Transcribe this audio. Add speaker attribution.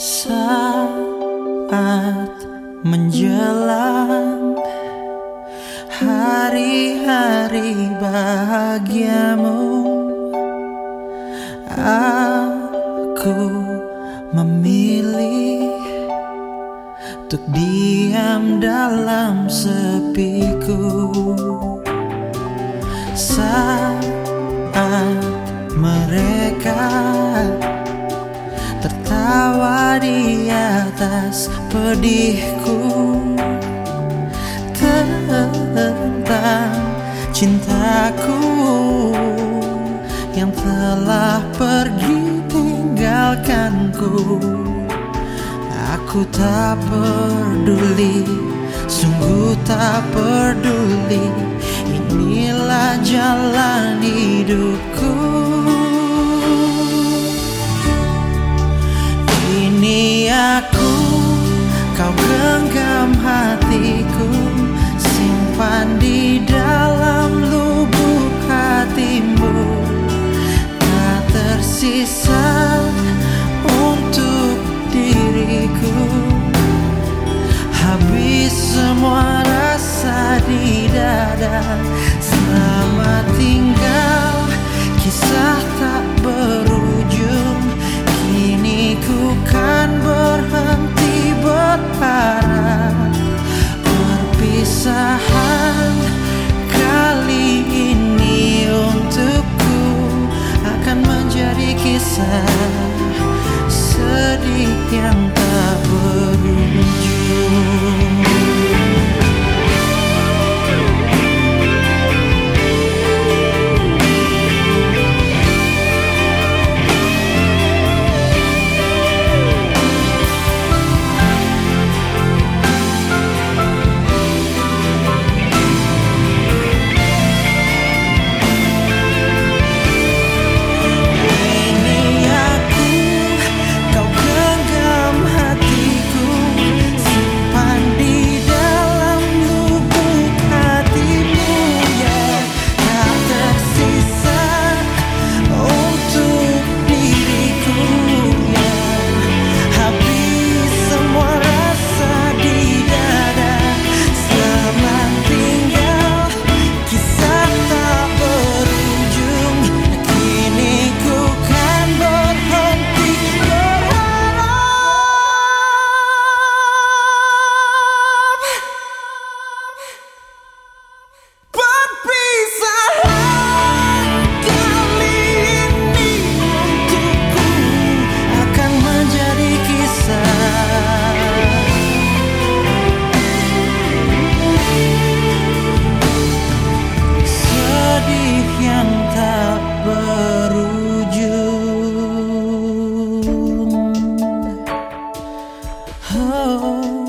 Speaker 1: Saat menjelang hari-hari bahagiamu. Aku memilih Untuk diam dalam sepiku. Saat mereka atas pedihku. Tentang cintaku Yang telah pergi tinggalkanku. Aku tak peduli Sungguh tak peduli. Inilah jalan hidupku Kau genggam hatiku Simpan di dalam lubuk hatimu. Tak tersisa untuk diriku. Habis semua rasa di dada Selamat tinggal Kisah tak sedih yang tak berujung Oh,